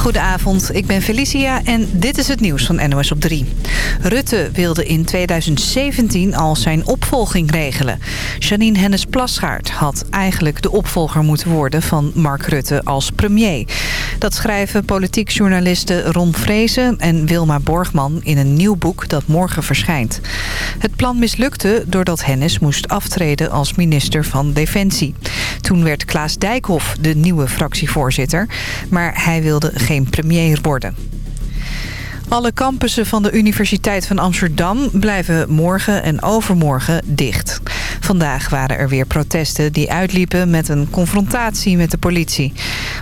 Goedenavond, ik ben Felicia en dit is het nieuws van NOS op 3. Rutte wilde in 2017 al zijn opvolging regelen. Janine Hennis-Plasgaard had eigenlijk de opvolger moeten worden van Mark Rutte als premier. Dat schrijven politiek journalisten Ron Vrezen en Wilma Borgman in een nieuw boek dat morgen verschijnt. Het plan mislukte doordat Hennis moest aftreden als minister van Defensie. Toen werd Klaas Dijkhoff de nieuwe fractievoorzitter, maar hij wilde geen premier worden. Alle campussen van de Universiteit van Amsterdam blijven morgen en overmorgen dicht. Vandaag waren er weer protesten die uitliepen met een confrontatie met de politie.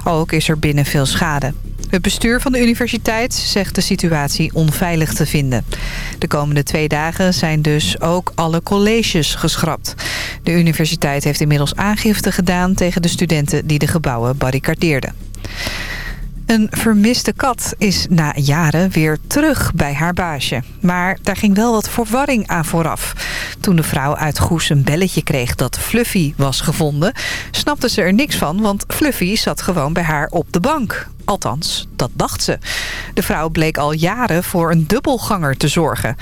Ook is er binnen veel schade. Het bestuur van de universiteit zegt de situatie onveilig te vinden. De komende twee dagen zijn dus ook alle colleges geschrapt. De universiteit heeft inmiddels aangifte gedaan tegen de studenten die de gebouwen barricadeerden. Een vermiste kat is na jaren weer terug bij haar baasje. Maar daar ging wel wat verwarring aan vooraf. Toen de vrouw uit Goes een belletje kreeg dat Fluffy was gevonden... snapte ze er niks van, want Fluffy zat gewoon bij haar op de bank. Althans, dat dacht ze. De vrouw bleek al jaren voor een dubbelganger te zorgen.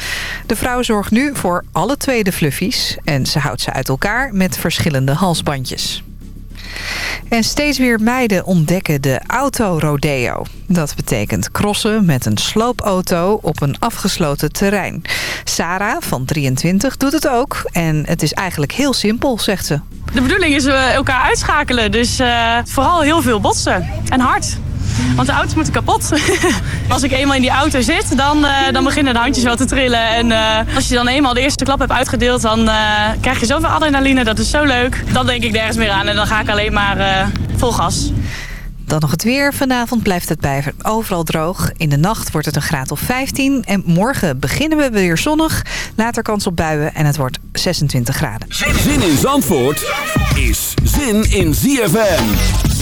De vrouw zorgt nu voor alle twee de Fluffies... en ze houdt ze uit elkaar met verschillende halsbandjes. En steeds weer meiden ontdekken de autorodeo. Dat betekent crossen met een sloopauto op een afgesloten terrein. Sarah van 23 doet het ook. En het is eigenlijk heel simpel, zegt ze. De bedoeling is we elkaar uitschakelen. Dus uh, vooral heel veel botsen. En hard. Want de auto's moeten kapot. als ik eenmaal in die auto zit, dan, uh, dan beginnen de handjes wel te trillen. En uh, als je dan eenmaal de eerste klap hebt uitgedeeld, dan uh, krijg je zoveel adrenaline. Dat is zo leuk. Dan denk ik nergens meer aan en dan ga ik alleen maar vol gas. Dan nog het weer. Vanavond blijft het bij overal droog. In de nacht wordt het een graad of 15. En morgen beginnen we weer zonnig. Later kans op buien en het wordt 26 graden. Zin in Zandvoort is zin in ZFM.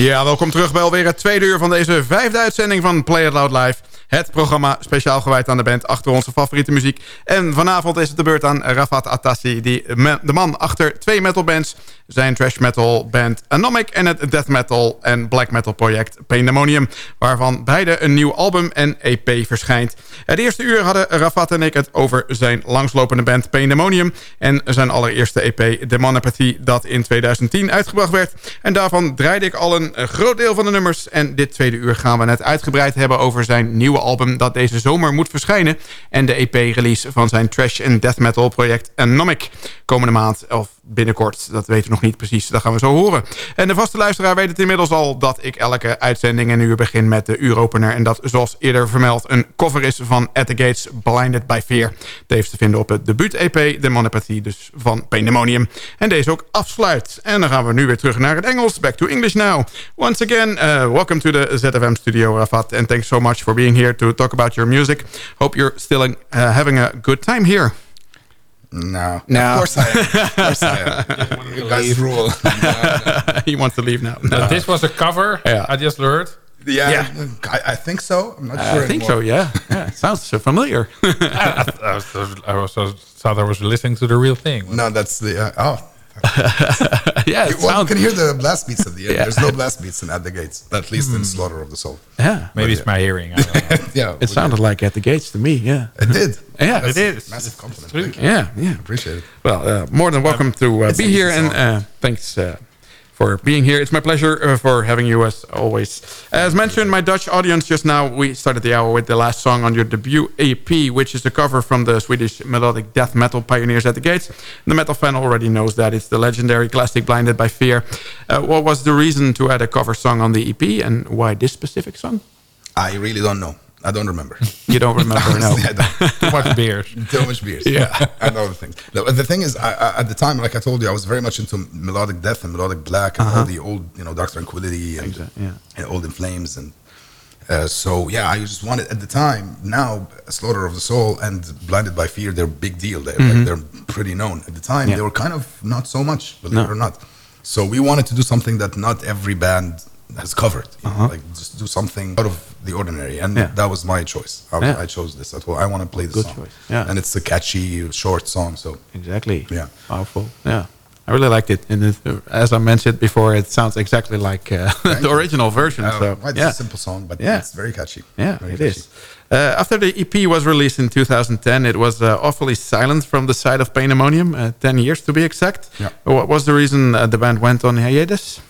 Ja, welkom terug bij alweer het tweede uur van deze vijfde uitzending van Play It Loud Live. Het programma speciaal gewijd aan de band achter onze favoriete muziek. En vanavond is het de beurt aan Rafat Atassi, die de man achter twee metalbands. Zijn trash metal band Anomic en het death metal en black metal project Pandemonium. Waarvan beide een nieuw album en EP verschijnt. Het eerste uur hadden Rafat en ik het over zijn langslopende band Pandemonium. En zijn allereerste EP Demonopathy dat in 2010 uitgebracht werd. En daarvan draaide ik al een groot deel van de nummers. En dit tweede uur gaan we het uitgebreid hebben over zijn nieuwe album dat deze zomer moet verschijnen. En de EP-release van zijn trash en death metal project Anomic. Komende maand, of binnenkort, dat weten we nog niet precies. Dat gaan we zo horen. En de vaste luisteraar weet het inmiddels al dat ik elke uitzending een uur begin met de uuropener. En dat zoals eerder vermeld een cover is van At The Gates Blinded By Fear. Deze te vinden op het debuut-EP, de Monopathie dus van Pandemonium. En deze ook afsluit. En dan gaan we nu weer terug naar het Engels. Back to English now. Once again, uh, welcome to the ZFM studio, Rafat. And thanks so much for being here to talk about your music. Hope you're still uh, having a good time here. No. No. Of course I am. Of course I am. you guys rule. he wants to leave now. Uh, this was a cover, Yeah. I just learned. Yeah, Yeah. I, I think so. I'm not I sure. I think anymore. so, yeah. yeah sounds so familiar. I, I, was, I was, I thought I was listening to the real thing. No, that's the. Uh, oh. yeah, it You, well, you can hear the blast beats at the end. Yeah. There's no blast beats in At the Gates, at least in Slaughter of the Soul. Yeah, Maybe it's my hearing. I don't know. Yeah, it sounded like At The Gates to me, yeah. It did. Yeah, That's it is. a Massive compliment. Thank you. Yeah, yeah. Appreciate it. Well, uh, more than welcome to uh, be here, and uh, thanks uh, for being here. It's my pleasure uh, for having you as always. As mentioned, my Dutch audience just now, we started the hour with the last song on your debut EP, which is a cover from the Swedish melodic death metal pioneers at the gates. The metal fan already knows that it's the legendary classic "Blinded by Fear." Uh, what was the reason to add a cover song on the EP, and why this specific song? I really don't know. I don't remember. You don't remember? no. Honestly, I don't. Too much beers. Too much beers. Yeah. and other things. No, the thing is, I, I, at the time, like I told you, I was very much into melodic death and melodic black and all the old, you know, Dark Tranquillity and, Exactly, yeah. and Old in Flames. And uh, so, yeah, I just wanted, at the time, now, Slaughter of the Soul and Blinded by Fear, they're a big deal. They're, like, they're pretty known. At the time, Mm-hmm. Yeah. they were kind of not so much, believe No. it or not. So we wanted to do something that not every band has covered. you know, Like just do something out of the ordinary. And Uh-huh. Yeah. that was my choice. I, Yeah. I chose this. I thought I want to play this Good song. choice, yeah. And it's a catchy, short song. So Exactly. Yeah. Powerful. Yeah. I really liked it. And it, as I mentioned before, it sounds exactly like uh, the original version. uh, so, it's yeah. a simple song, but Yeah. it's very catchy. Yeah, very it catchy. is. Uh, after the EP was released in 2010, it was uh, awfully silent from the side of Pandemonium, uh, 10 years to be exact. Yeah. What was the reason uh, the band went on hiatus?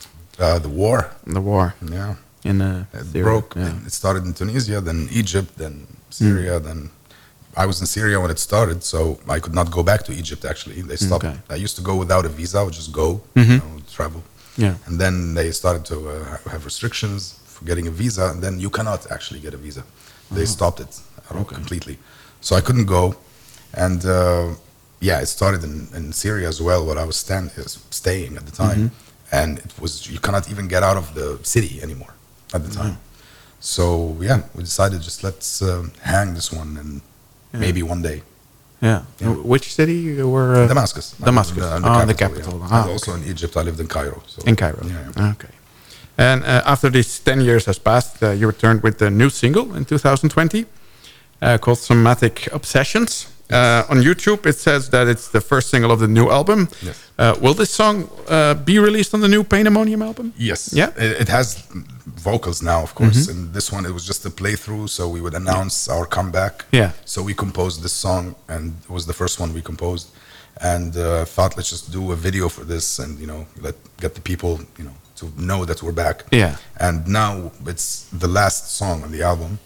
Uh, the war. The war Yeah. in uh, It Syria. broke. Yeah. It started in Tunisia, then Egypt, then Syria, Hmm. then I was in Syria when it started, so I could not go back to Egypt. Actually, they stopped. Okay. Mm-hmm. I used to go without a visa. I would just go, you know, travel. Yeah. And then they started to uh, have restrictions for getting a visa, and then you cannot actually get a visa. They Uh-huh. stopped it uh, completely, so I couldn't go. And uh, yeah, it started in, in Syria as well, where I was stand, uh, staying at the time, Mm-hmm. And it was you cannot even get out of the city anymore at the time. So yeah, we decided just let's um, hang this one, and maybe one day Yeah. Yeah. Which city were? Uh, Damascus. Damascus. Uh, oh, the capital. yeah. Ah, also in Egypt, I lived in Cairo. So. in Cairo. Yeah, yeah. Okay. And uh, after these 10 years has passed, uh, you returned with a new single in 2020 uh, called Somatic Obsessions. Uh, on YouTube, it says that it's the first single of the new album. Yes. Uh, will this song uh, be released on the new Pandemonium album? Yes. Yeah? It, it has vocals now, of course. And this one, it was just a playthrough, so we would announce our comeback. Yeah. So we composed this song, and it was the first one we composed. And uh, thought, let's just do a video for this, and you know, let get the people, you know, to know that we're back. Yeah. And now it's the last song on the album.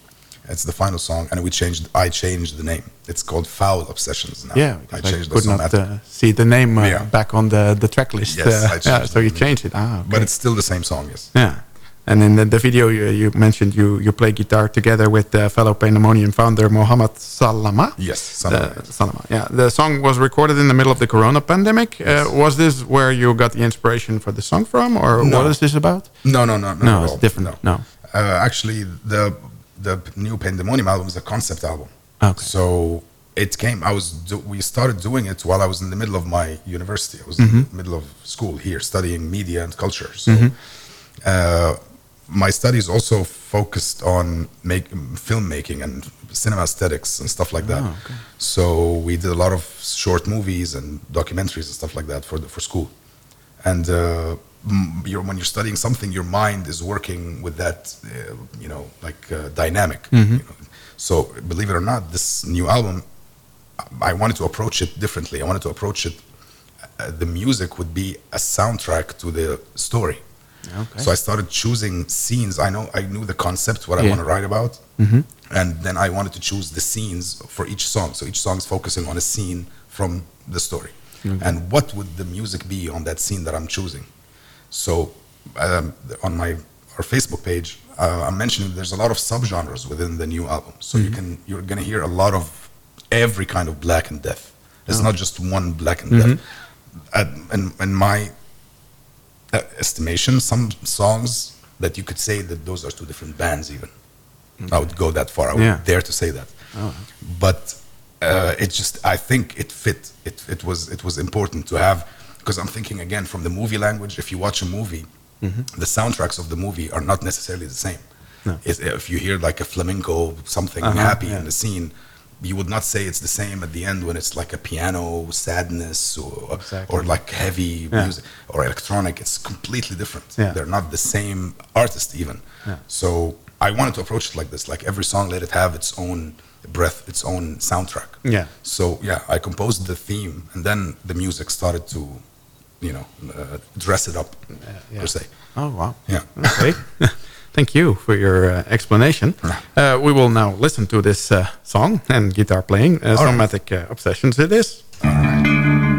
It's the final song, and we changed. I changed the name. It's called Foul Obsessions now. Yeah, I I, changed the could not uh, see the name uh, Yeah. back on the, the track list. Yes, uh, I yeah, so you it. changed it. Ah, okay. But it's still the same song. Yes. Yeah. And in the, the video you, you mentioned you, you play guitar together with uh, fellow Pandemonium founder Mohammed Salama. Yes. The, Salama. Salama. Yeah. The song was recorded in the middle of the Corona pandemic. Uh, was this where you got the inspiration for the song from, or No. what is this about? No, no, no, no. No, it's different. No. Uh, actually, the the new Pandemonium album is a concept album. Okay. So it came. I was. Do, we started doing it while I was in the middle of my university. I was Mm-hmm. in the middle of school here, studying media and culture. So. Uh, my studies also focused on make, filmmaking and cinema aesthetics and stuff like that. Oh, okay. So we did a lot of short movies and documentaries and stuff like that for the, for school. And uh, you're, when you're studying something, your mind is working with that, uh, you know, like uh, dynamic. Mm-hmm. You know? So believe it or not, this new album, I wanted to approach it differently. I wanted to approach it. Uh, the music would be a soundtrack to the story. Okay. So I started choosing scenes. I know I knew the concept, what I want to write about, Mm-hmm. and then I wanted to choose the scenes for each song. So each song is focusing on a scene from the story, and what would the music be on that scene that I'm choosing. So um, on my our Facebook page, uh, I'm mentioning there's a lot of subgenres within the new album. So you can you're gonna hear a lot of every kind of black and death. It's not just one black and death. And in, in my uh, estimation, some songs that you could say that those are two different bands. Even I would go that far. I would Yeah. dare to say that. But uh, it just, I think it fit. It it was it was important to have because I'm thinking again from the movie language. If you watch a movie, the soundtracks of the movie are not necessarily the same. No. If you hear like a flamenco something Uh-huh, happy yeah. in the scene, you would not say it's the same at the end when it's like a piano sadness or Exactly. or like heavy Yeah. music or electronic. It's completely different. Yeah. They're not the same artist even. So I wanted to approach it like this. Like every song, let it have its own breath, its own soundtrack. Yeah. So yeah, I composed the theme, and then the music started to, you know, uh, dress it up yeah. per se. Oh, wow. Yeah. Okay. Thank you for your uh, explanation. Uh, we will now listen to this uh, song and guitar playing. Uh, Somatic uh, Obsessions it is. Thank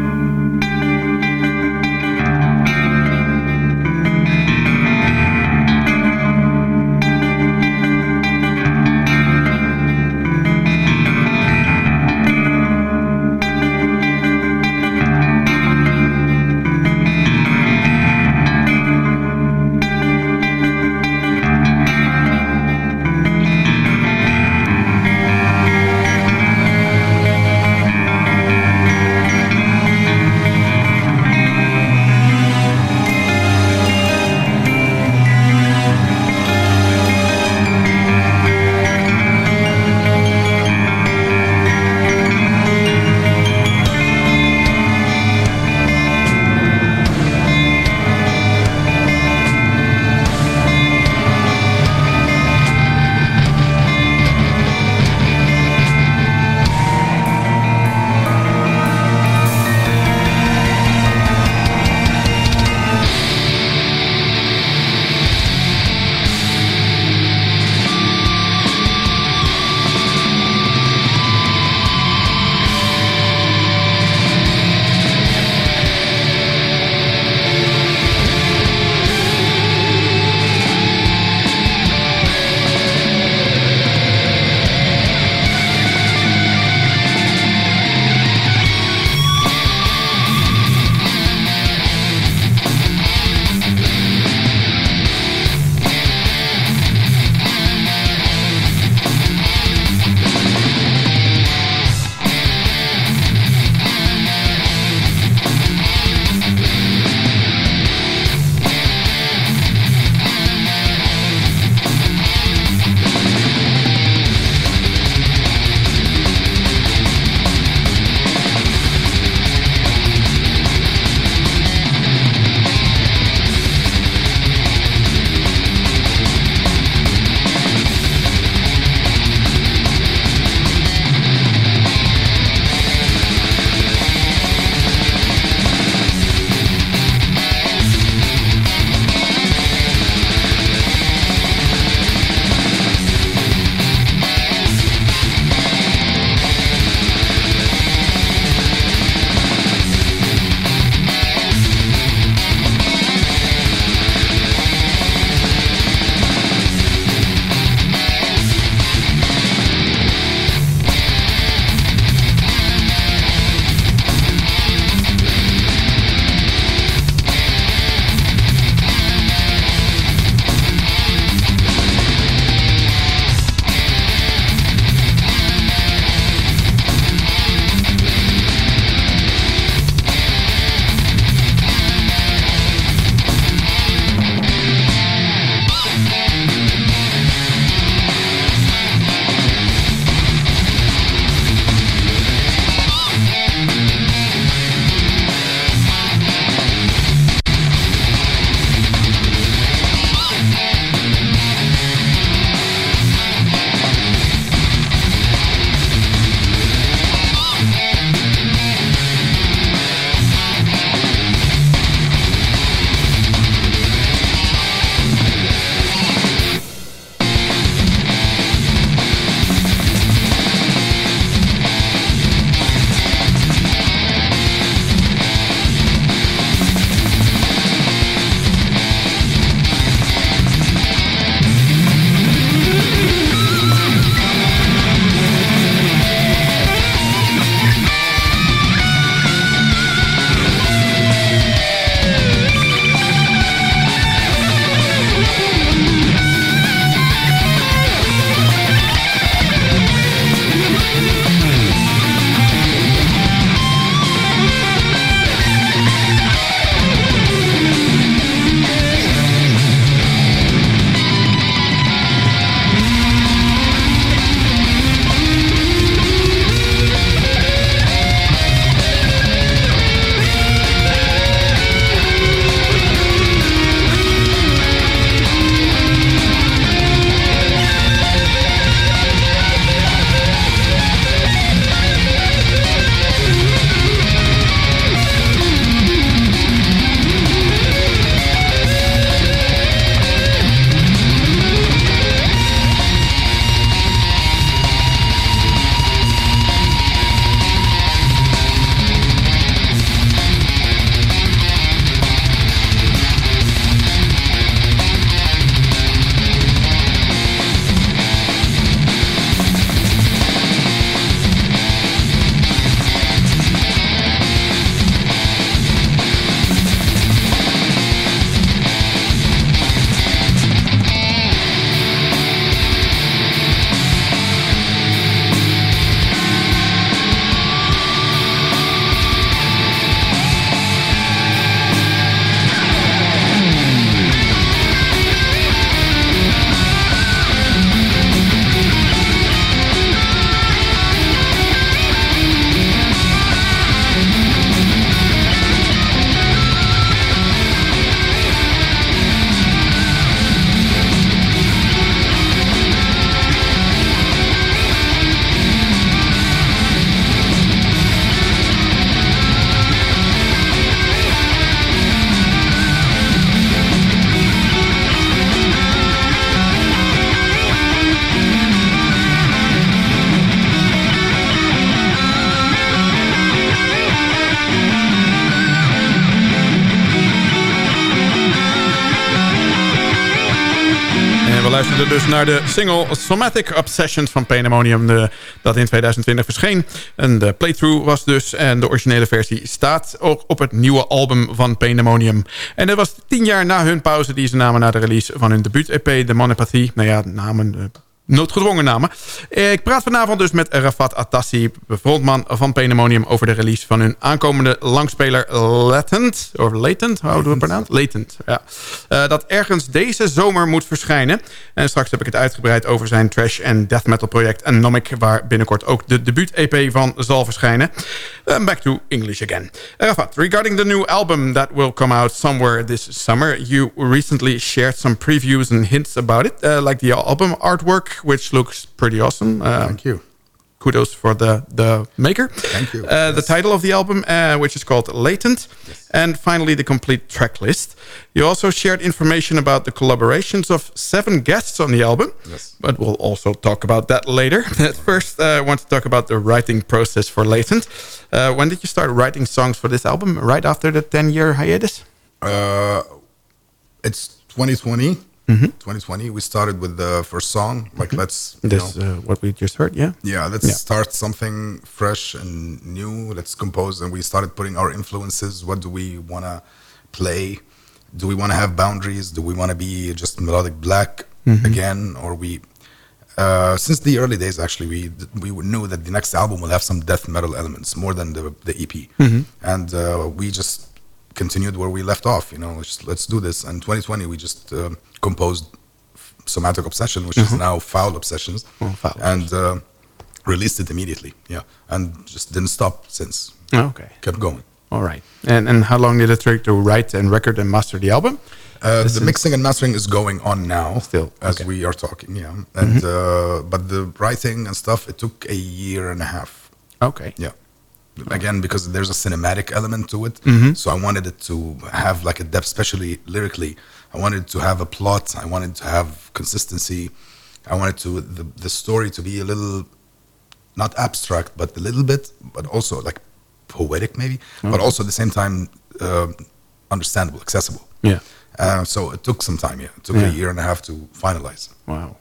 dus naar de single Somatic Obsessions van Pandemonium. De, dat in 2020 verscheen. En de playthrough was dus. En de originele versie staat ook op het nieuwe album van Pandemonium. En dat was tien jaar na hun pauze die ze namen na de release van hun debuut-EP, The Monopathie. Nou ja, namen... noodgedwongen namen. Ik praat vanavond dus met Rafat Atassi, frontman van Pandemonium... over de release van hun aankomende langspeler Latent. Of Latent, hoe houden we het pronounced? Latent, ja. Eh, dat ergens deze zomer moet verschijnen. En straks heb ik het uitgebreid over zijn trash- en death metal project Anomic... waar binnenkort ook de debuut-EP van zal verschijnen. Uh, back to English again. Regarding the new album that will come out somewhere this summer... you recently shared some previews and hints about it... Uh, like the album artwork which looks pretty awesome. Uh, Thank you. Kudos for the the maker. Thank you. Uh, The title of the album, uh, which is called Latent, and finally the complete track list. You also shared information about the collaborations of seven guests on the album. Yes. But we'll also talk about that later. At first, uh, I want to talk about the writing process for Latent. Uh, when did you start writing songs for this album? Right after the ten-year hiatus. Uh, it's 2020. Mm-hmm. 2020. We started with the first song. Like let's you This know, uh, what we just heard. Yeah. yeah, let's Yeah. start something fresh and new. Let's compose, and we started putting our influences. What do we want to play? Do we want to have boundaries? Do we want to be just melodic black again, or we? Uh, since the early days, actually, we we knew that the next album will have some death metal elements more than the the EP, and uh, we just continued where we left off. You know, let's let's do this. And 2020, we just um, composed Somatic Obsession, which is now Foul Obsessions, Oh, Foul and uh, released it immediately. Yeah, and just didn't stop since. Okay. Kept going. All right. And and how long did it take to write and record and master the album? Uh, the mixing and mastering is going on now, Still, as okay. we are talking. Yeah, and uh, but the writing and stuff, it took a year and a half. Okay. Yeah. Again, because there's a cinematic element to it. Mm-hmm. So I wanted it to have like a depth, especially lyrically. I wanted to have a plot. I wanted to have consistency. I wanted to the, the story to be a little not abstract, but a little bit, but also like poetic maybe, but also at the same time uh, understandable, accessible. Yeah. Uh, so it took some time. Yeah, it took Yeah. a year and a half to finalize. Wow.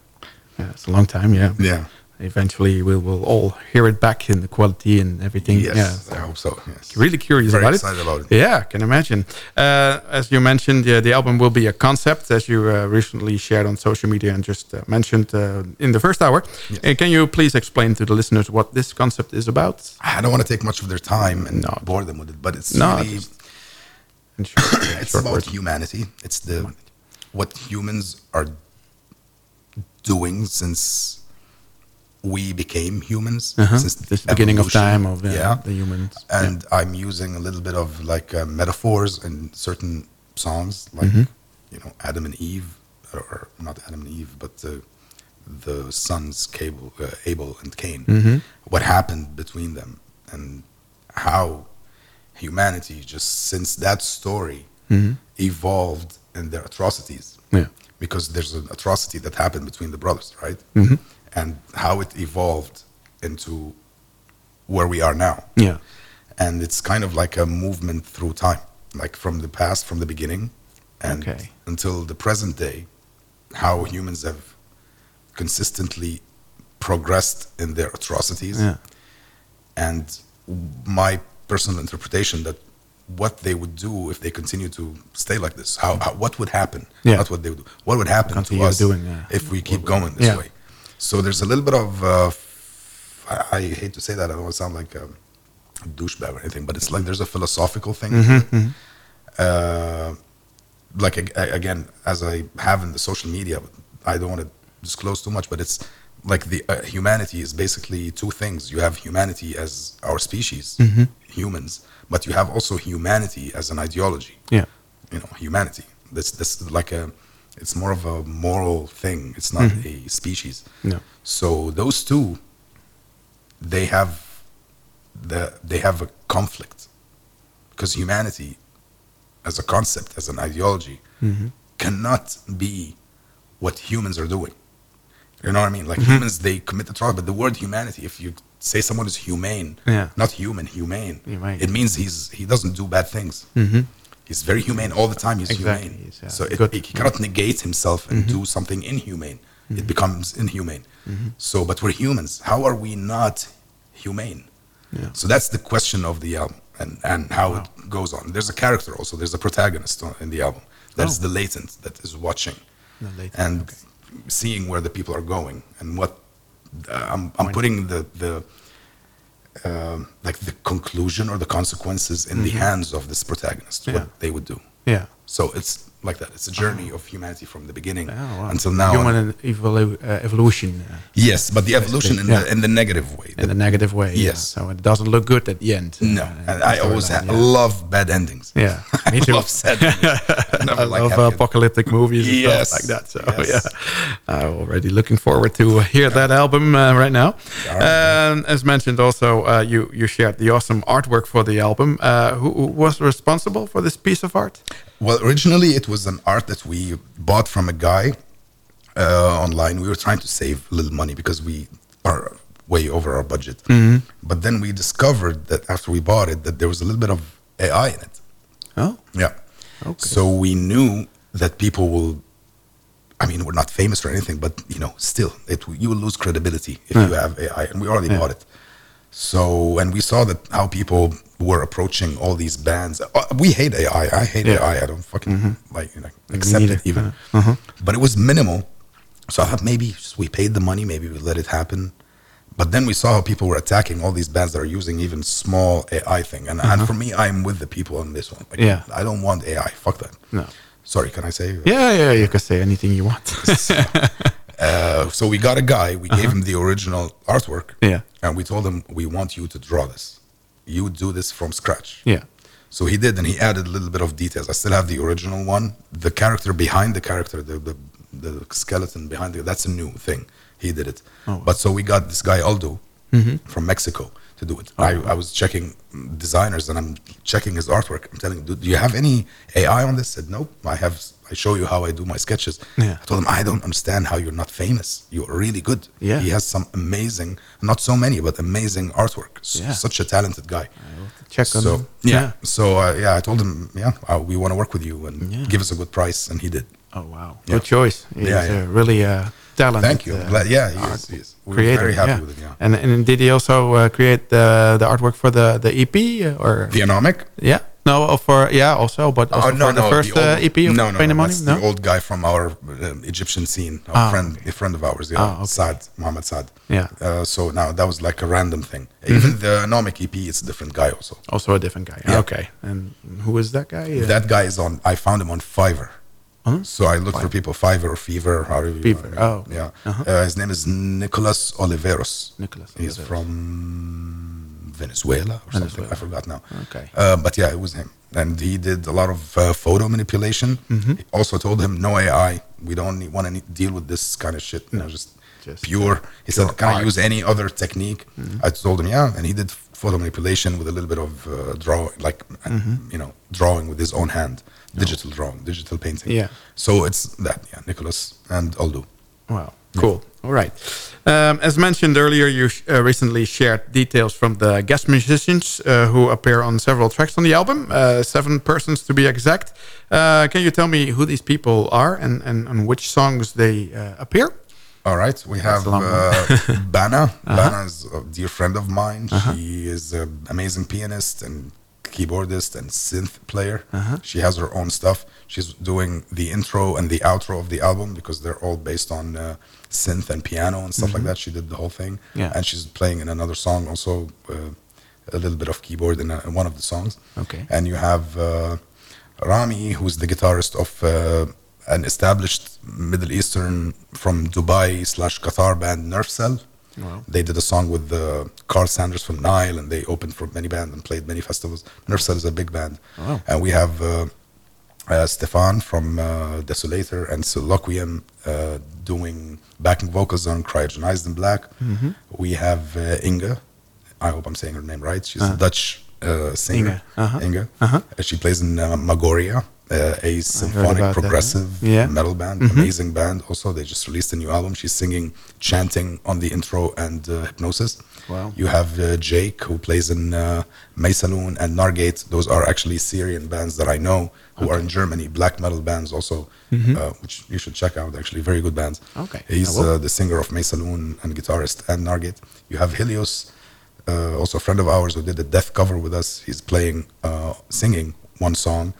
Yeah, it's a long time. Yeah. Yeah. Eventually, we will all hear it back in the quality and everything. Yes, Yeah. I hope so. Yes. Really curious Very about excited it. about it. Yeah, I can imagine. Uh, as you mentioned, yeah, the album will be a concept, as you uh, recently shared on social media and just uh, mentioned uh, in the first hour. Uh, can you please explain to the listeners what this concept is about? I don't want to take much of their time and No. bore them with it, but it's No, really short, it's about humanity. It's the what humans are doing since we became humans. Uh-huh. Since This beginning of time of uh, yeah. the humans. And I'm using a little bit of like uh, metaphors in certain songs, like Mm-hmm. you know Adam and Eve, or, not Adam and Eve, but the the sons Cable, uh, Abel and Cain. Mm-hmm. What happened between them, and how humanity just since that story Mm-hmm. evolved in their atrocities. Yeah. Because there's an atrocity that happened between the brothers, right? And how it evolved into where we are now Yeah. and it's kind of like a movement through time like from the past from the beginning and Okay. until the present day how humans have consistently progressed in their atrocities Yeah. and my personal interpretation that what they would do if they continue to stay like this how, how what would happen Yeah. not what they would do what would happen to us doing, yeah. if we keep going this Yeah. way so there's a little bit of uh, I, I hate to say that i don't want to sound like a douchebag or anything but it's like there's a philosophical thing to Mm-hmm. Uh, like again as i have in the social media i don't want to disclose too much but it's like the uh, humanity is basically two things you have humanity as our species Mm-hmm. humans but you have also humanity as an ideology Yeah. you know humanity this this is like a it's more of a moral thing. It's not mm-hmm. a species. No. so those two they have the they have a conflict. Because humanity as a concept as an ideology mm-hmm. cannot be what humans are doing. You know what i mean? Like mm-hmm. humans they commit atrocity but the word humanity if you say someone is humane Yeah. not human humane Humane. it means he's he doesn't do bad things he's very humane all the time he's Exactly, humane he's, yeah, so it, he cannot negate himself and mm-hmm. do something inhumane it mm-hmm. becomes inhumane. Mm-hmm. So, but we're humans. How are we not humane? Yeah. So that's the question of the album and, and how it goes on. There's a character also. There's a protagonist in the album. That's Oh. the latent that is watching latent, and okay. seeing where the people are going and what uh, I'm, I'm putting the the um, like the conclusion or the consequences in the hands of this protagonist. Mm-hmm. Yeah. What they would do. Yeah. So it's like that. It's a journey of humanity from the beginning Oh, wow. until now. Human evolu- uh, evolution uh, yes, but the evolution in Yeah. the in the negative way. in the negative way. yeah. Yes. So it doesn't look good at the end. no, uh, I always yeah. love bad endings. Yeah, me I too. love sad. I like love uh, apocalyptic movies and Yes, stuff like that. So yes. yeah, I'm already looking forward to uh, hear that album uh, right now. And as mentioned, also uh, you you shared the awesome artwork for the album. Uh, who, who was responsible for this piece of art? Well, originally it was an art that we bought from a guy uh, online. We were trying to save a little money because we are way over our budget. But then we discovered that after we bought it, that there was a little bit of AI in it. Oh, Yeah. Okay. So we knew that people will. I mean, we're not famous or anything, but you know, still, it you will lose credibility if you have AI, and we already Yeah. bought it. So, and we saw that how people were approaching all these bands. Uh, we hate AI. I hate Yeah. AI. I don't fucking like you know, accept neither. it even. Uh-huh. But it was minimal. So I thought maybe we paid the money, maybe we let it happen. But then we saw how people were attacking all these bands that are using even small AI thing. And, and for me, I'm with the people on this one. Like, Uh-huh. Yeah. I don't want AI. Fuck that. No. Sorry, can I say? yeah, yeah. You can say anything you want. Uh, so we got a guy. We gave him the original artwork. Uh-huh. Yeah. And we told him we want you to draw this. You do this from scratch. yeah. So he did, and he added a little bit of details. I still have the original one. The character behind the character, the the, the skeleton behind it, that's a new thing. He did it. Oh. But so we got this guy Aldo mm-hmm. from Mexico to do it. Oh, I, I was checking designers, and I'm checking his artwork. I'm telling him, do, do you have any AI on this? Said nope. I have. I show you how I do my sketches. Yeah. I told him I don't understand how you're not famous. You're really good. Yeah. He has some amazing, not so many, but amazing artwork. S- Yeah. Such a talented guy. Check on. So yeah, yeah. so uh, yeah, I told him, yeah, uh, we want to work with you and Yeah. give us a good price, and he did. Oh wow, Yeah. good choice. He's Yeah, yeah. Uh, really uh, talented. Thank you. uh, Glad- yeah, he is, he is. We're creator. very happy yeah. with him. Yeah. And and did he also uh, create the the artwork for the the EP uh, or The Anomic? yeah no for yeah also but also Oh, no, for the first the old- uh, EP of no, no, no, Pandemonium? that's the old guy from our um, Egyptian scene, our Ah, friend, a friend of ours, yeah, Ah, okay. Saad, Mohammed Saad. Yeah. Uh, so now that was like a random thing. Even the Anomic EP, it's a different guy also. Also a different guy. Yeah. Okay, and who is that guy? That guy is on. I found him on Fiverr. So I look for people Fiverr or Fever, however you Fever, yeah. oh. yeah. Uh-huh. Uh, his name is Nicholas Oliveros. Nicholas He's Oliveros. from Venezuela or something. Venezuela. I forgot now. Okay. Uh, but yeah, it was him, and he did a lot of uh, photo manipulation. Mm-hmm. Also told him no AI. We don't want to deal with this kind of shit. You know, just, Just, pure. He said, "Can art. I use any other technique?" Mm-hmm. I told him, "Yeah," and he did photo manipulation with a little bit of uh, drawing, like uh, Mm-hmm. you know, drawing with his own hand, digital drawing, digital painting. Yeah. So it's that, yeah, Nicholas and Aldo. Wow, cool. All right. Um, as mentioned earlier, you sh- uh, recently shared details from the guest musicians uh, who appear on several tracks on the album, uh, seven persons to be exact. Uh, can you tell me who these people are and, and, and which songs they uh, appear? All right, we have uh, Bana. Uh-huh. Bana is a dear friend of mine. She is an amazing pianist and keyboardist and synth player. Uh-huh. She has her own stuff. She's doing the intro and the outro of the album because they're all based on uh, synth and piano and stuff like that. She did the whole thing. Mm-hmm. Yeah. And she's playing in another song also uh, a little bit of keyboard in, a, in one of the songs. Okay. And you have uh, Rami, who's the guitarist of uh, an established Middle Eastern from Dubai slash Qatar band Nervecell. Wow. They did a song with uh, Karl Sanders from Nile, and they opened for many bands and played many festivals. Nervecell is a big band, Wow. and we have uh, uh, Stefan from uh, Desolator and Soliloquium uh, doing backing vocals on Cryogenized in Black. Mm-hmm. We have uh, Inga. I hope I'm saying her name right. She's a Dutch uh, singer. Inge, uh-huh. Inge. Uh-huh. Uh, She plays in uh, Magoria. Uh, a symphonic progressive yeah. metal band, amazing band. Also, they just released a new album. She's singing, chanting on the intro and uh, hypnosis. Wow. You have uh, Jake who plays in uh, Maysaloon and Nargate. Those are actually Syrian bands that I know who are in Germany. Black metal bands also, uh, which you should check out. Actually, very good bands. Okay, He's uh, the singer of Maysaloon and guitarist and Nargate. You have Helios, uh, also a friend of ours who did the death cover with us. He's playing, uh, singing one song.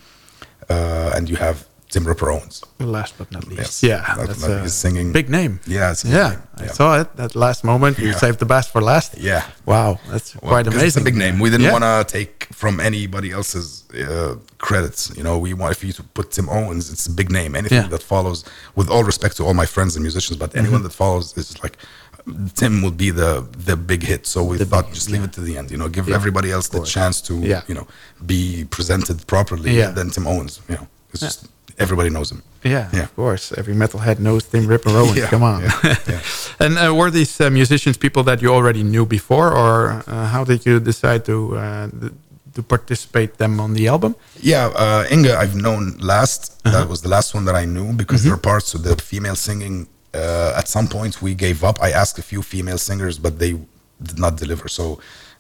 Uh, and you have Tim Ripper Owens. Last but not least. Yes. Yeah, That- that's that a is singing- big name. Yeah, it's yeah. name. I Yeah. saw it that last moment. You Yeah. saved the best for last. Yeah. Wow, that's Well, quite amazing. It's a big name. We didn't Yeah. want to take from anybody else's uh, credits. You know, we want if you to put Tim Owens, it's a big name. Anything Yeah. That follows, with all respect to all my friends and musicians, but anyone that follows is like Tim will be the the big hit. So we thought just leave it to the end. You know, give Yeah, everybody else the chance to Yeah. you know be presented properly. Yeah. Then Tim Owens. You know, it's just everybody knows him. Yeah, Yeah. of course. Every metalhead knows Tim Ripper Owens. Yeah, Come on. yeah, yeah. and uh, were these uh, musicians people that you already knew before, or uh, how did you decide to uh, to participate them on the album? Yeah, uh, Inga, I've known last. That was the last one that I knew because there are parts of the female singing. Uh, at some point, we gave up. I asked a few female singers, but they did not deliver. So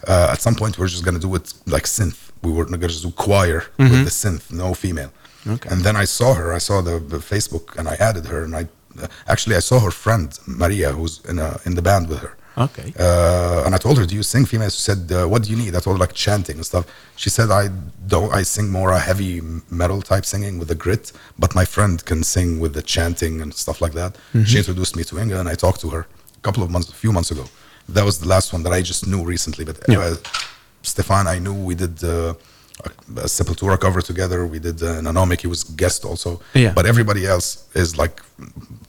uh, at some point, we're just going to do it like synth. We were going to just do choir with the synth, no female. Okay. And then I saw her. I saw the, the Facebook, and I added her. And I uh, actually I saw her friend Maria, who's in a, in the band with her. Okay. Uh, and I told her, "Do you sing female?" She said, uh, "What do you need?" I told her like chanting and stuff. She said, "I don't. I sing more a heavy metal type singing with the grit, but my friend can sing with the chanting and stuff like that." She introduced me to Inga, and I talked to her a couple of months, a few months ago. That was the last one that I just knew recently. But Yeah. uh, Stefan, I knew we did. Uh, a, Sepultura cover together. We did uh, Nanomic. He was guest also. Yeah. But everybody else is like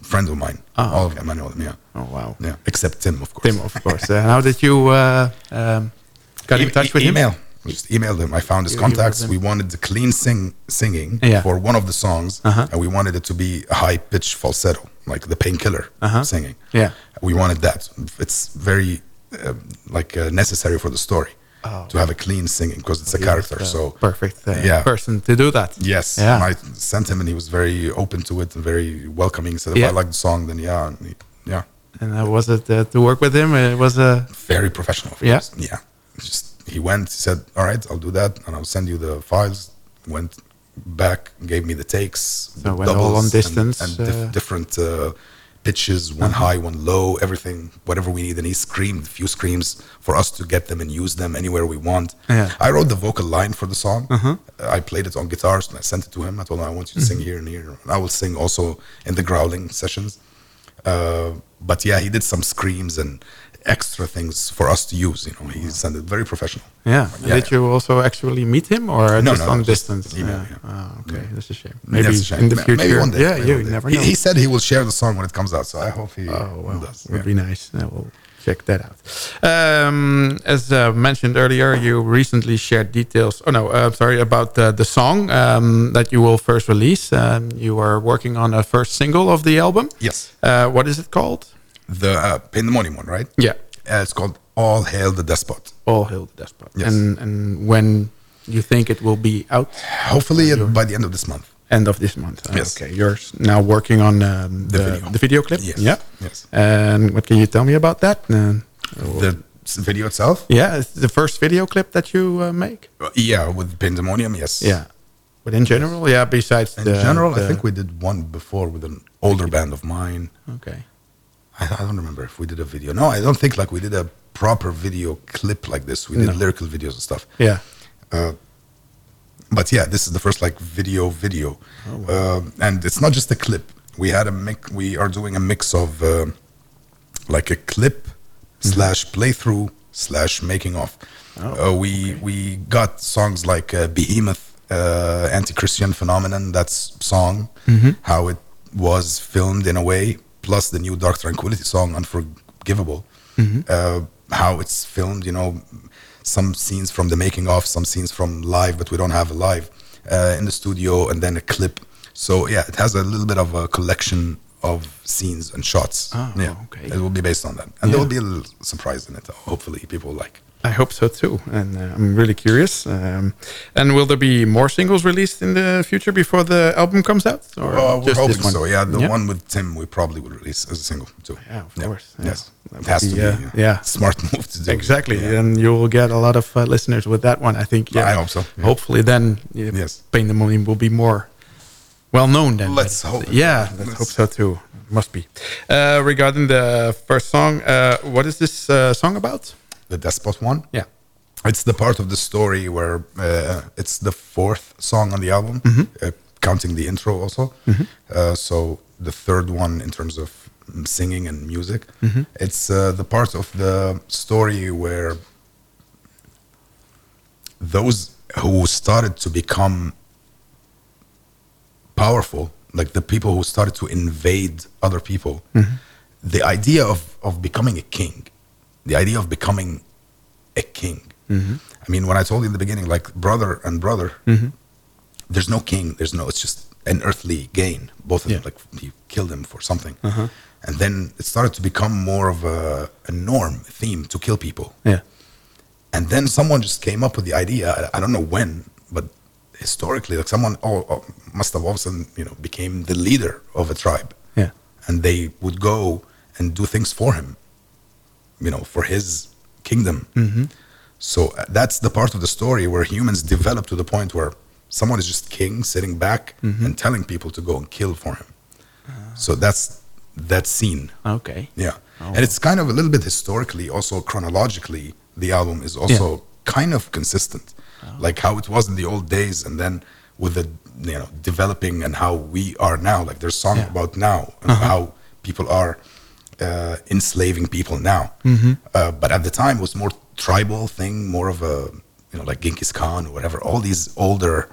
friend of mine. Ah, All of them, I. Yeah. Oh wow. Yeah. Except Tim, of course. Tim, of course. uh, how did you uh, um, got in E- touch e- with him? email. We just emailed him. I found his You- contacts. We wanted the clean sing singing Yeah. for one of the songs, Uh-huh. and we wanted it to be a high pitch falsetto, like the painkiller Uh-huh. singing. Yeah. we wanted that. It's very uh, like uh, necessary for the story Oh. to have a clean singing because it's a character. so perfect uh, yeah. person to do that. Yes. Yeah. And I sent him, and he was very open to it and very welcoming. He said, "If Yeah. I like the song, then yeah, and he- yeah." And uh, was it uh, to work with him? It was a very professional. of Yeah. yeah. Just he went, he said, "All right, I'll do that, and I'll send you the files." Went back, gave me the takes, So went all on and- distance, and, dif- uh, Uh-huh. different uh, pitches, one high, one low, everything, whatever we need. And he screamed a few screams for us to get them and use them anywhere we want. Yeah. Uh-huh. I wrote the vocal line for the song. Uh, I played it on guitars and I sent it to him. I told him I want you to Mm-hmm. sing here and here. And I will sing also in the growling sessions. Uh, but yeah, he did some screams and extra things for us to use. You know, he sounded very professional. yeah. Did you also actually meet him or No, just no, on distance? email, yeah. yeah. Oh, okay, that's a shame. Maybe Maybe in the Maybe one day. yeah, maybe you never He, know. he said he will share the song when it comes out, so I hope he Oh well, does. would yeah. be nice. Uh, we'll check that out. Um, as uh, mentioned earlier, you recently shared details. Oh no, uh, sorry about uh, the song um, that you will first release. Um, you are working on a first single of the album. Yes. Uh, what is it called? The uh, Pandemonium one, right? Yeah, Uh, it's called All Hail the Despot. All Hail the Despot. Yes. And and when you think it will be out? Hopefully by the end of this month. End of this month. Uh, Yes. Okay, you're now working on um, the, The video. the video clip. Yes. Yeah. Yes. And what can you tell me about that? Uh, The video itself? yeah, it's the first video clip that you uh, make. Uh, Yeah, with Pandemonium, yes. Yeah. But in general, yeah, besides In the, general, I think we did one before with an older band of mine. Okay. I, I don't remember if we did a video. No, I don't think like we did a proper video clip like this. We did No. lyrical videos and stuff. Yeah. but yeah, this is the first like video video, Oh, Um and it's not just a clip. We had a mix. We are doing a mix of uh, like a clip Mm-hmm. slash playthrough slash making of. Oh, uh, we we got songs like uh, Behemoth, uh, Anti-Christian Phenomenon. That's song Mm-hmm. how it was filmed in a way, plus the new Dark Tranquillity song, Unforgivable. Mm-hmm. Uh, how it's filmed, you know, some scenes from the making of, some scenes from live, but we don't have a live uh, in the studio, and then a clip. So yeah, it has a little bit of a collection of scenes and shots. Oh, yeah, okay. it will be based on that, and Yeah. there will be a little surprise in it. Hopefully, people will like. I hope so too, and uh, I'm really curious. Um, and will there be more singles released in the future before the album comes out? Or Uh, we're just hoping so. Yeah, the Yeah? one with Tim we probably will release as a single too. Yeah, of course. Yeah. Yes, That it has would to be, be. uh, yeah. smart move to do. Exactly, Yeah. and you will get a lot of uh, listeners with that one. I think. Yeah, I hope so, yeah. Hopefully, then yeah, Yes. Pandemonium will be more well known. Then Let's But- hope. Yeah, let's, Let's- hope so too. Must be. Uh, regarding the first song, uh, what is this uh, song about? The Despot one. Yeah. It's the part of the story where uh, it's the fourth song on the album, uh, counting the intro also. Uh, so the third one in terms of mm, singing and music. It's uh, the part of the story where those who started to become powerful, like the people who started to invade other people, the idea of, of becoming a king, the idea of becoming a king. Mm-hmm. I mean, when I told you in the beginning, like brother and brother, mm-hmm. there's no king, there's no, it's just an earthly gain. Both of them, like he killed him for something. Uh-huh. And then it started to become more of a, a norm, a theme to kill people. Yeah. And then someone just came up with the idea. I, I don't know when, but historically, like someone oh, oh, must have all of a sudden, you know, became the leader of a tribe. Yeah. And they would go and do things for him, you know, for his kingdom. Mm-hmm. So uh, that's the part of the story where humans develop to the point where someone is just king sitting back mm-hmm. and telling people to go and kill for him. So that's that scene. Okay. Yeah. Oh. And it's kind of a little bit historically, also chronologically, the album is also kind of consistent. Oh. Like how it was in the old days and then with the you know developing and how we are now. Like there's song Yeah. about now and uh-huh. how people are uh, enslaving people now. Uh, but at the time it was more tribal thing, more of a you know like Genghis Khan or whatever. All these older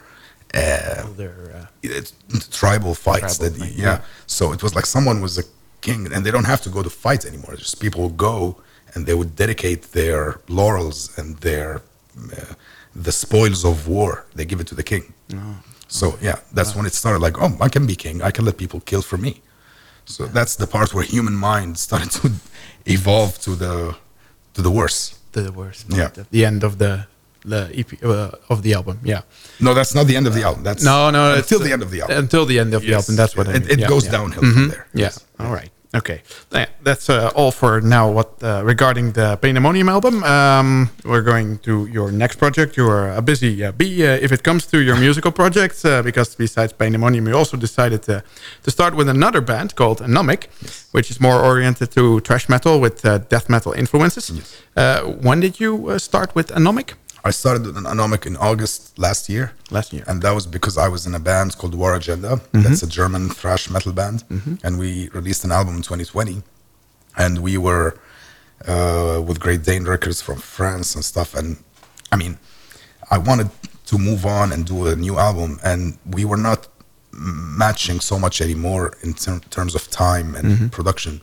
uh, They're, uh, it's tribal fights Tribal that thing, yeah. so it was like someone was a king and they don't have to go to fight anymore. Just people would go and they would dedicate their laurels and their uh, the spoils of war they give it to the king. So yeah that's when it started like oh i can be king. I can let people kill for me so that's the part where human mind started to evolve to the to the worse the worst. Yeah. part at the end of the the EP uh, of the album. Yeah. no that's not the end of the album that's No, no. until it's, the end of the album Until the end of the album. That's what I it, mean. it Yeah, goes yeah. downhill Mhm. from there Yeah. Yes. All right. Okay. Yeah, that's uh, all for now. What uh, regarding the Pandemonium album? Um, we're going to your next project. You are a busy uh, bee uh, if it comes to your musical projects, uh, because besides Pandemonium, you also decided to to start with another band called Anomic, which is more oriented to thrash metal with uh, death metal influences. Uh, when did you uh, start with Anomic? I started with an Anomic in August last year. Last year. And that was because I was in a band called War Agenda. That's a German thrash metal band. And we released an album in 2020. And we were uh, with Great Dane Records from France and stuff. And I mean, I wanted to move on and do a new album. And we were not matching so much anymore in ter- terms of time and production.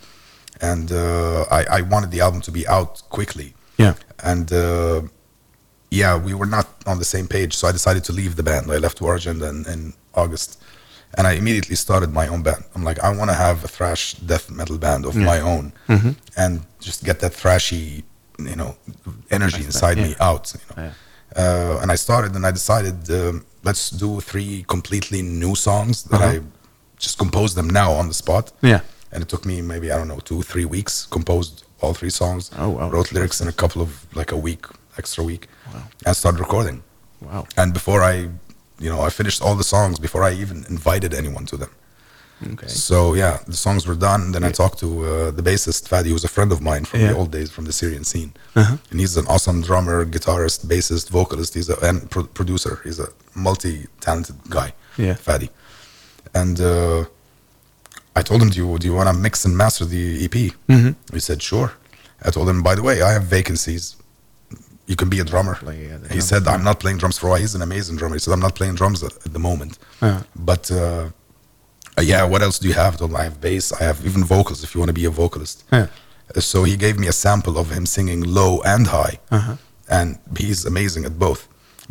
And uh, I, I wanted the album to be out quickly Yeah. and uh, yeah, we were not on the same page. So I decided to leave the band. I left Origin in, in August, and I immediately started my own band. I'm like, I want to have a thrash death metal band of my own, and just get that thrashy, you know, energy inside me yeah. out. You know? uh, and I started, and I decided um, let's do three completely new songs that I just composed them now on the spot. Yeah. And it took me maybe I don't know two three weeks composed all three songs. Oh, wow. Wrote lyrics in a couple of like a week extra week, and started recording. Wow. And before I, you know, I finished all the songs before I even invited anyone to them. Okay. So yeah, the songs were done. Then I talked to uh, the bassist Fadi, who's a friend of mine from Yeah. the old days from the Syrian scene, Uh-huh. and he's an awesome drummer, guitarist, bassist, vocalist. He's a and pro- producer. He's a multi-talented guy. Yeah. Fadi, and uh, I told him, "Do you do you want to mix and master the EP?" Mhm. He said, "Sure." I told him, "By the way, I have vacancies. You can be a drummer." Uh, he said, "I'm not playing drums for a while." He's an amazing drummer. He said, "I'm not playing drums at, at the moment, Uh-huh. but uh, uh, yeah, what else do you have?" I have bass. I have even vocals. If you want to be a vocalist, Yeah. Uh, so he gave me a sample of him singing low and high, Uh-huh. and he's amazing at both.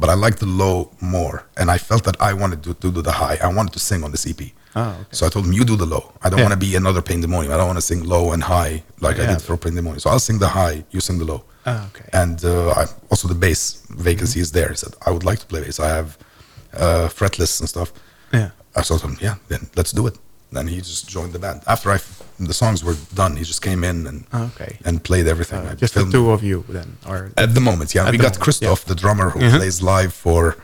but I liked the low more, and I felt that I wanted to, to do the high. I wanted to sing on this EP. Oh, okay. So I told him, "You do the low. I don't Yeah. want to be another Pandemonium. I don't want to sing low and high like I did for Pandemonium. So I'll sing the high. You sing the low." Ah, okay. And uh, I, also the bass vacancy is there. He said, "I would like to play bass. I have uh, fretless and stuff." Yeah. I told him, "Yeah, then let's do it." Then he just joined the band. After I, f- the songs were done, he just came in and Ah, okay. and played everything. Uh, I just the two of you then, or at the moment, yeah. At we got moment, Christoph, yeah. the drummer, who Mhm. plays live for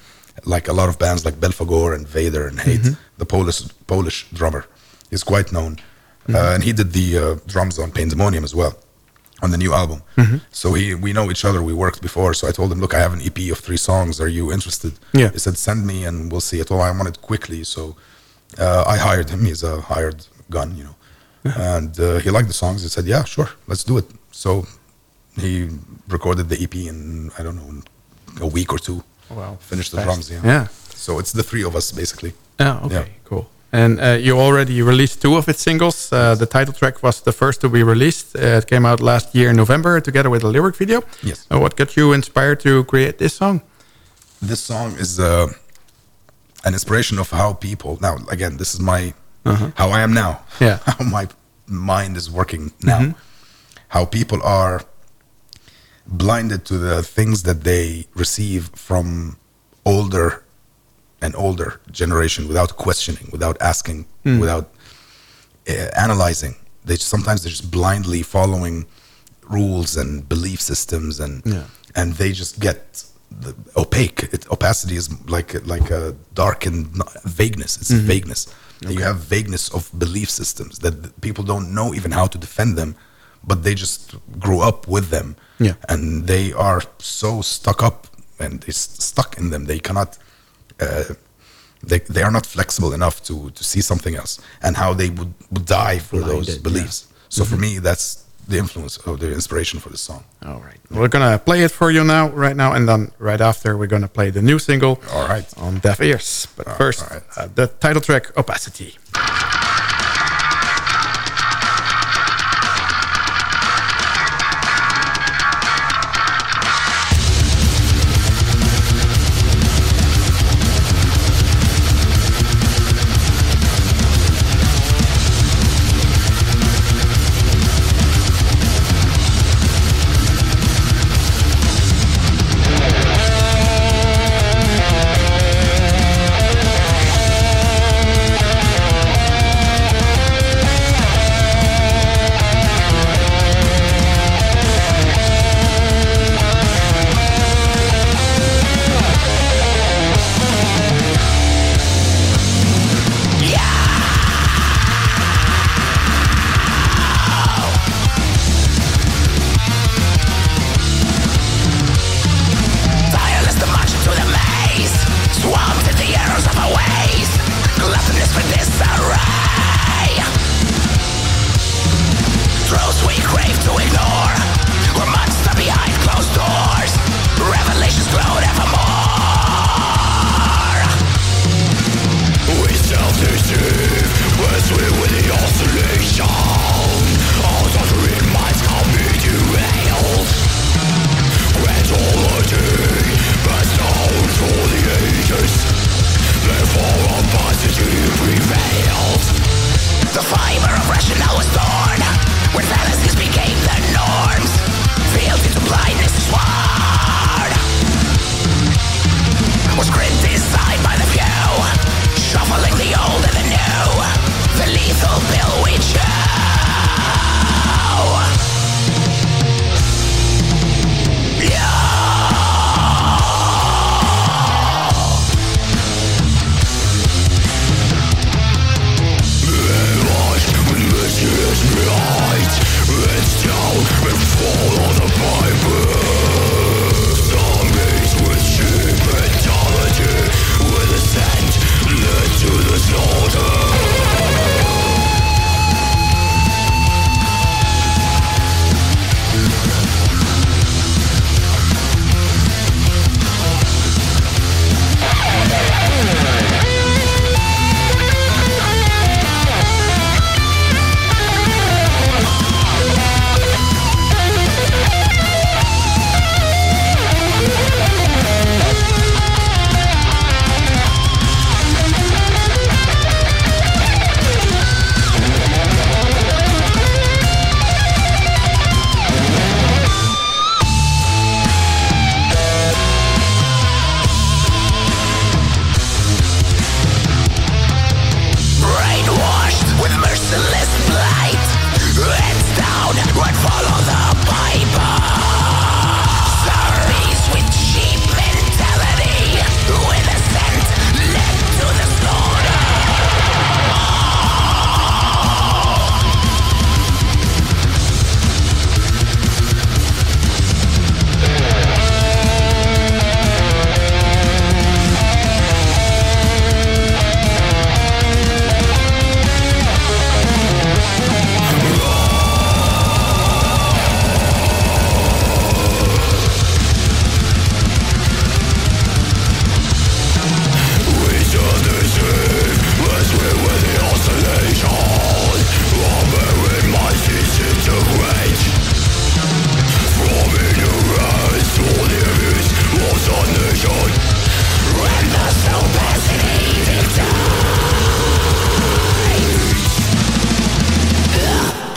like a lot of bands like Belphegor and Vader and Hate. Mm-hmm. The Polish Polish drummer is quite known, Mm-hmm. uh, and he did the uh, drums on Pandemonium as well on the new album. Mm-hmm. So he we know each other. We worked before. So I told him, look, I have an EP of three songs. Are you interested? Yeah. He said, send me and we'll see it. Oh, I want it quickly. So uh, I hired him. He's a hired gun, you know. And uh, he liked the songs. He said, yeah, sure, let's do it. So he recorded the EP in, I don't know, a week or two. Wow. finish the Fast. drums, yeah. Yeah. So it's the three of us, basically. Oh, okay, Yeah. cool. And uh, you already released two of its singles. Uh, the title track was the first to be released. Uh, it came out last year in November together with a lyric video. Yes. Uh, what got you inspired to create this song? This song is uh, an inspiration of how people, now, again, this is my, how I am now. Yeah. How my mind is working now. How people are blinded to the things that they receive from older and older generation without questioning, without asking, without uh, analyzing. They sometimes they're just blindly following rules and belief systems, and Yeah. and they just get the opaque. It, opacity is like like a darkened vagueness. It's vagueness. You have vagueness of belief systems that people don't know even how to defend them, but they just grew up with them, Yeah. and they are so stuck up and it's stuck in them. They cannot uh, they, they are not flexible enough to to see something else and how they would, would die for those Blinded, beliefs. So for me, that's the influence of the inspiration for the song. All right. We're going to play it for you now, right now. And then right after, we're going to play the new single All right. on Deaf Ears. But first, right. uh, the title track, Opacity.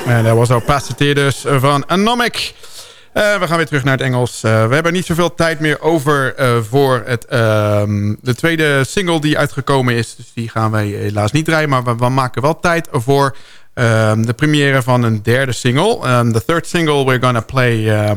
En dat was Opacity dus van Anomic. Eh, we gaan weer terug naar het Engels. Eh, we hebben niet zoveel tijd meer over eh, voor het, ehm, de tweede single die uitgekomen is. Dus die gaan wij helaas niet draaien. Maar we, maken wel tijd voor ehm, de première van een derde single. Um, the third single we're gonna play...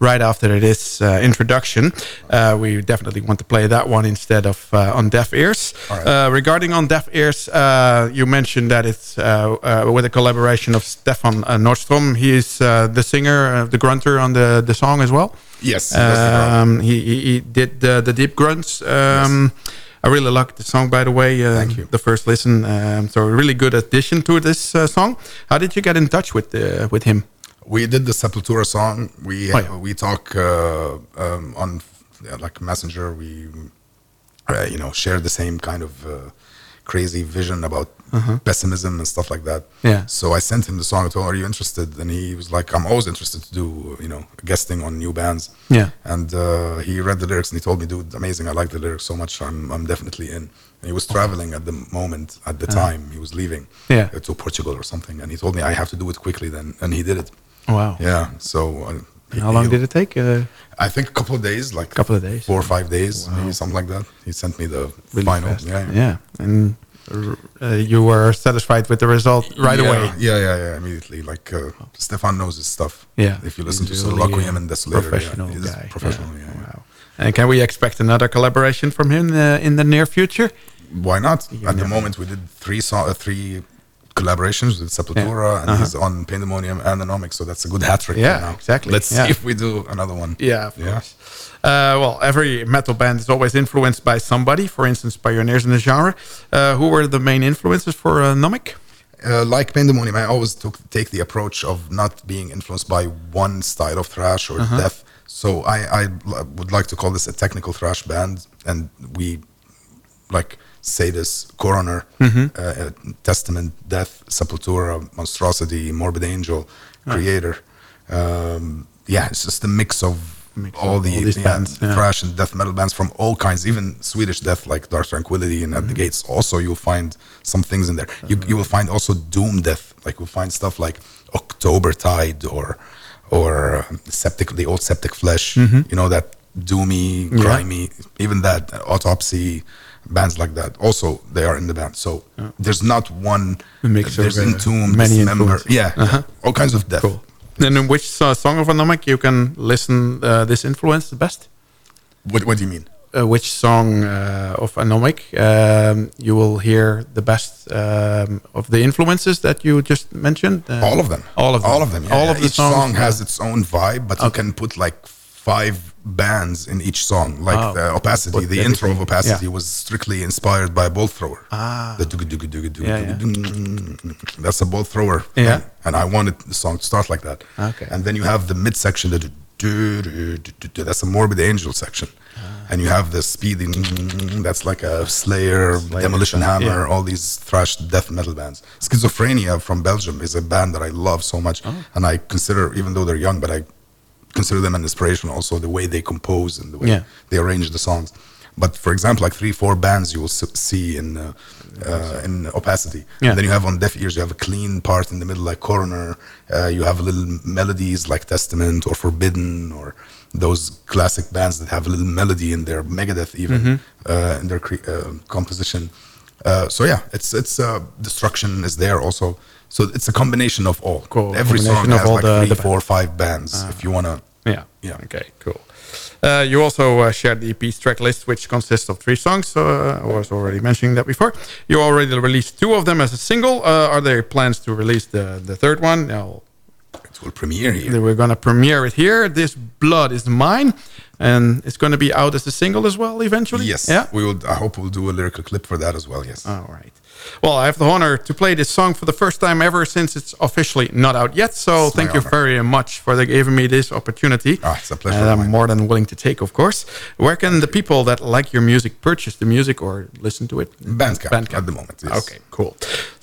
right after this uh, introduction. Uh, we definitely want to play that one instead of uh, on Deaf Ears. Uh, regarding on Deaf Ears, uh, you mentioned that it's uh, uh, with a collaboration of Stefan uh, Nordstrom. He is uh, the singer, uh, the grunter on the, the song as well. Yes, he does the grunt. Um, he, he, he did the, the deep grunts. Um, I really like the song, by the way. Uh, Thank you. The first listen, um, so a really good addition to this uh, song. How did you get in touch with uh, with him? We did the Sepultura song. We Oh, yeah. we talk uh, um, on yeah, like Messenger. We uh, you know share the same kind of uh, crazy vision about pessimism and stuff like that. Uh-huh. Yeah. So I sent him the song. I told him, "Are you interested?" And he was like, "I'm always interested to do you know guesting on new bands." Yeah. And uh, he read the lyrics and he told me, "Dude, amazing! I like the lyrics so much. I'm I'm definitely in." And he was traveling at the moment at the time. He was leaving Uh-huh. Yeah. uh, to Portugal or something, and he told me I have to do it quickly. Then and he did it. Wow. Yeah. So uh, he- How long he- did it take? Uh, I think a couple of days, like a Couple of days. four or five days, maybe something like that. He sent me the really final. fast. Yeah. yeah. And uh, you were satisfied with the result right yeah, away. Yeah, yeah, yeah. Immediately, like uh, Stefan knows his stuff. Yeah. If you listen He's to really a and Desolator, professional yeah, guy. professional. Yeah. Yeah. yeah. Wow. And can we expect another collaboration from him uh, in the near future? Why not? At the moment, we did three so- uh, three collaborations with Sepultura, and Uh-huh. he's on Pandemonium and Anomic, so that's a good hat trick. Yeah, exactly. Let's Yeah. see if we do another one. Yeah, of Yeah. course. Uh, well, every metal band is always influenced by somebody. For instance, pioneers in the genre. Uh, who were the main influences for uh, Nomic? Uh, like Pandemonium, I always took take the approach of not being influenced by one style of thrash or Uh-huh. death. So I, would like to call this a technical thrash band, and we like say this Coroner, Mm-hmm. uh, Testament, Death, Sepultura, Monstrosity, Morbid Angel, Kreator. Um, yeah, it's just a mix of Mix all the all yeah, bands, yeah. thrash and death metal bands from all kinds, even Swedish death like Dark Tranquillity and At Mm-hmm. the Gates. Also, you'll find some things in there. You, you will find also doom death. Like you'll find stuff like October Tide or or uh, septic, the old septic flesh. You know that doomy, Mm-hmm. Yeah. grimy, even that autopsy bands like that. Also, they are in the band. So there's not one. Mix of, there's uh, many influences. Yeah, Uh-huh. all kinds of death. Cool. And in which uh, song of Anomic you can listen uh, this influence the best? What, what do you mean? Uh, which song uh, of Anomic um, you will hear the best um, of the influences that you just mentioned? Uh, all of them. All of them. All of them. Yeah. All yeah. of the each songs, song has uh, its own vibe, but you can put like five bands in each song. Like Oh, the Opacity, the intro of. Opacity Yeah. was strictly inspired by a Bolt Thrower. Ah. The dooga dooga dooga dooga Yeah. That's a Bolt Thrower. Yeah. thing. And I wanted the song to start like that. Okay. And then you have the mid section, the do- do- do- that's a Morbid Angel section. Ah. And you have the speedy, that's like a Slayer, Demolition song, Hammer, all these thrash death metal bands. Schizophrenia from Belgium is a band that I love so much, Oh. and I consider, even though they're young, but I consider them an inspiration. Also, the way they compose and the way Yeah. they arrange the songs. But for example, like three, four bands you will see in uh, uh, in Opacity. Yeah. And then you have on Deaf Ears, you have a clean part in the middle, like Coroner. Uh, you have little melodies like Testament or Forbidden or those classic bands that have a little melody in their Megadeth even Mm-hmm. uh, in their cre- uh, composition. Uh, so yeah, it's it's uh, destruction is there also. So it's a combination of all. Cool. Every song has all like the- three, the four, five bands. if you wanna, Yeah. Yeah. Okay, cool. Uh, you also uh, shared the EP's track list, which consists of three songs. Uh, I was already mentioning that before. You already released two of them as a single. Uh, are there plans to release the, the third one? Now, it will premiere here. we're going to premiere it here. This Blood is Mine. And it's going to be out as a single as well eventually? Yes. Yeah? We will. I hope we'll do a lyrical clip for that as well. Yes. All right. Well, I have the honor to play this song for the first time ever since it's officially not out yet. So It's thank you honor. very much for giving me this opportunity. Ah, it's a pleasure And I'm more than willing to take, of course. Where can the people that like your music purchase the music or listen to it? Bandcamp, at the moment, yes. Okay, cool.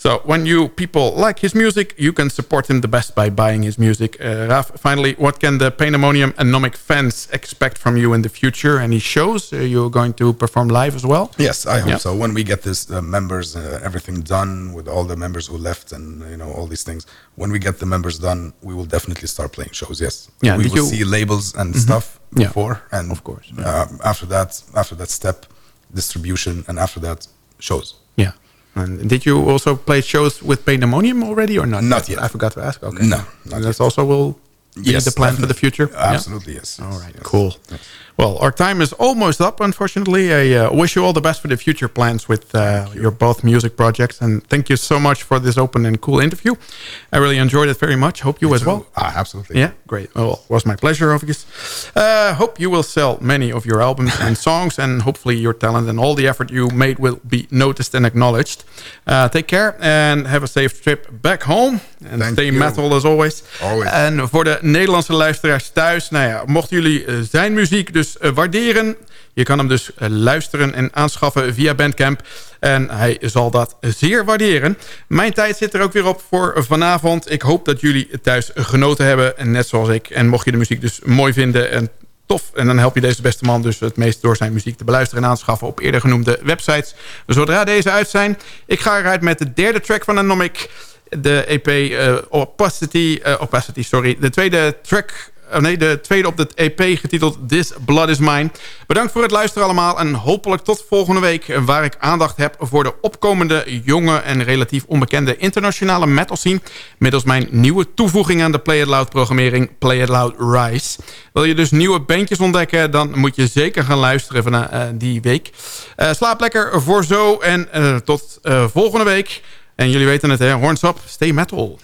So when you people like his music, you can support him the best by buying his music. Uh, Raf, finally, what can the Pandemonium Anomic fans expect from you in the future? Any shows uh, you're going to perform live as well? Yes, I hope Yeah. so. When we get this uh, members, uh, everything done with all the members who left and you know all these things. When we get the members done, we will definitely start playing shows. Yes. Yeah, we will you- see labels and Mhm. stuff Yeah, before, and of course, um, after that, after that step, distribution, and after that, shows. Yeah. And did you also play shows with Pandemonium already or not? Not yet. I forgot to ask. Okay. No, And that's also will be Yes, the plan for the definitely. future? Yeah? Absolutely, yes. All right, cool. Well, our time is almost up, unfortunately. I uh, wish you all the best for the future plans with uh, your both music projects. And thank you so much for this open and cool interview. I really enjoyed it very much. Hope you as well. Ah, absolutely. Yeah, great. Well, it was my pleasure, obviously. Uh, hope you will sell many of your albums and songs, and hopefully your talent and all the effort you made will be noticed and acknowledged. Uh, take care and have a safe trip back home. And Thank stay you. metal as always. Always. En voor de Nederlandse luisteraars thuis, nou ja, mochten jullie eh, zijn muziek dus eh, waarderen, je kan hem dus eh, luisteren en aanschaffen via Bandcamp. En hij zal dat zeer waarderen. Mijn tijd zit er ook weer op voor vanavond. Ik hoop dat jullie thuis genoten hebben, en net zoals ik. En mocht je de muziek dus mooi vinden en tof. En dan help je deze beste man dus het meest door zijn muziek te beluisteren en aanschaffen op eerder genoemde websites. Zodra deze uit zijn. Ik ga eruit met de derde track van Anomic. De EP eh, Opacity, Opacity, sorry. De tweede track, oh nee, de tweede op de EP getiteld This Blood Is Mine. Bedankt voor het luisteren allemaal en hopelijk tot volgende week... eh, waar ik aandacht heb voor de opkomende, jonge en relatief onbekende internationale metal scene... middels mijn nieuwe toevoeging aan de Play It Loud programmering Play It Loud Rise. Wil je dus nieuwe bandjes ontdekken, dan moet je zeker gaan luisteren van eh, die week. Slaap lekker voor zo en tot volgende week... En jullie weten het, hè? Horns up, stay metal.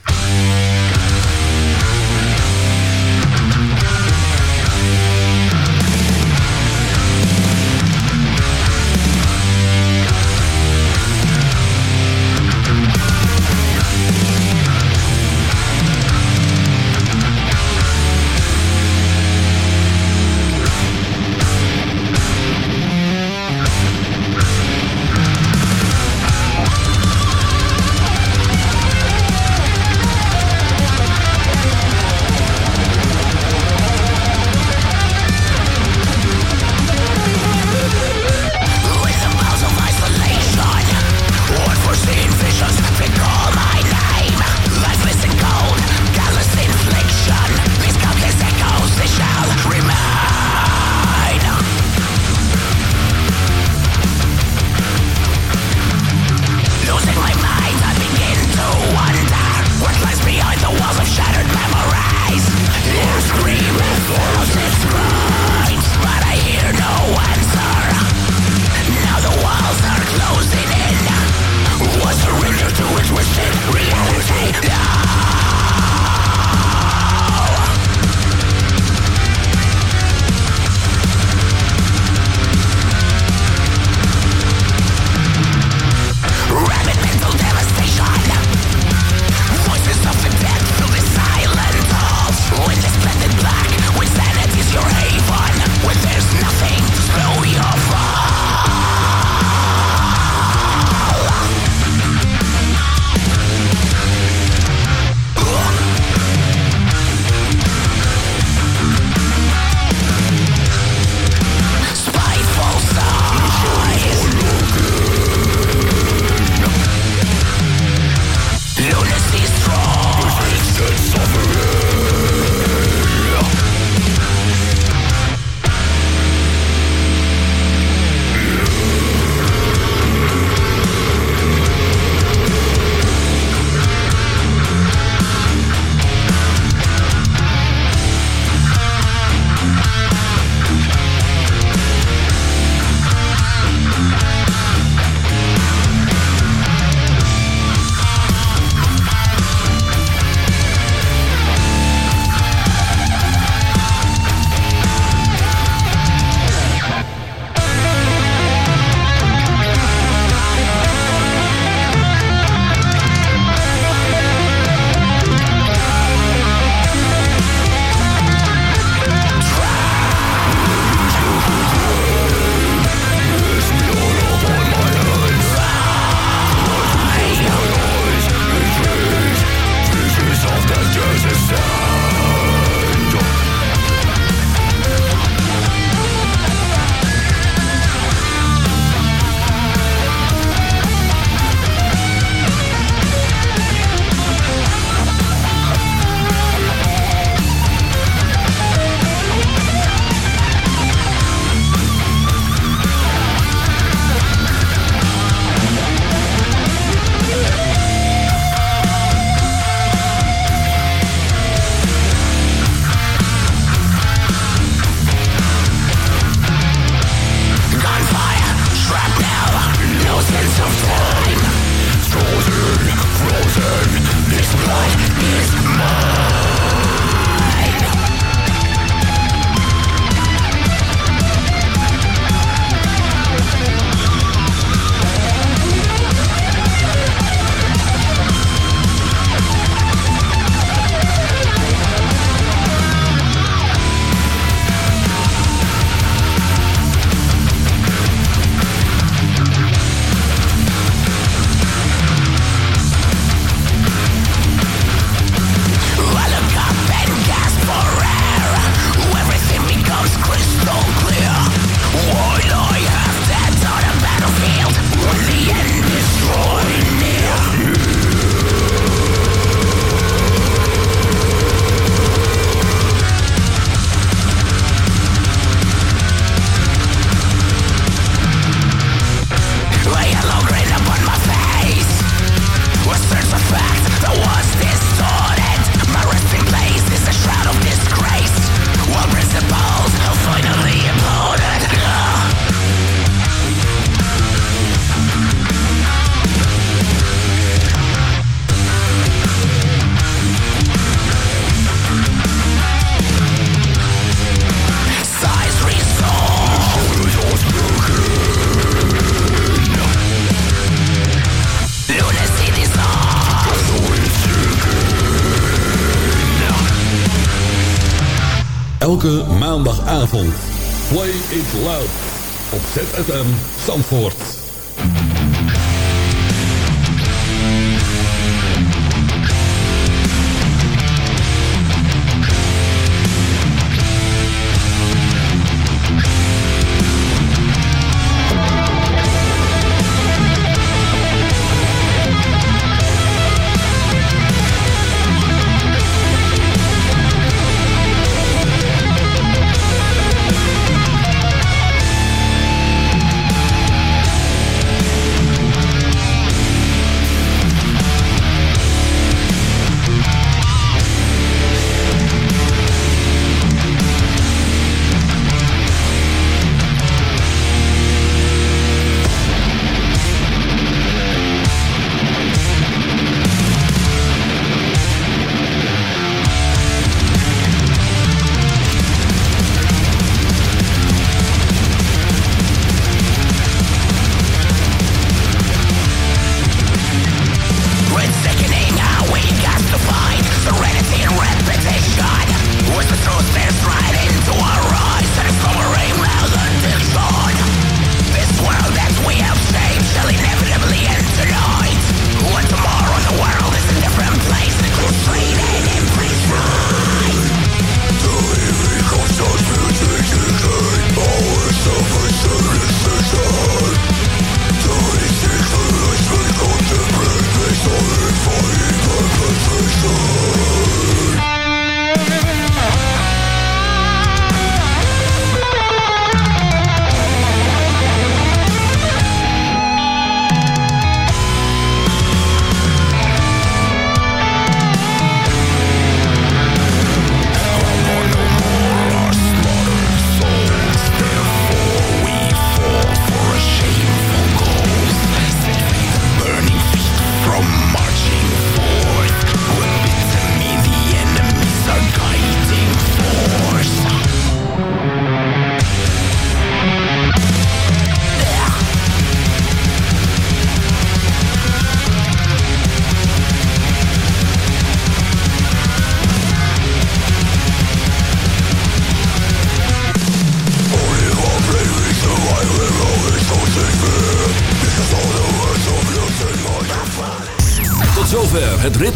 uit um, Zandvoort.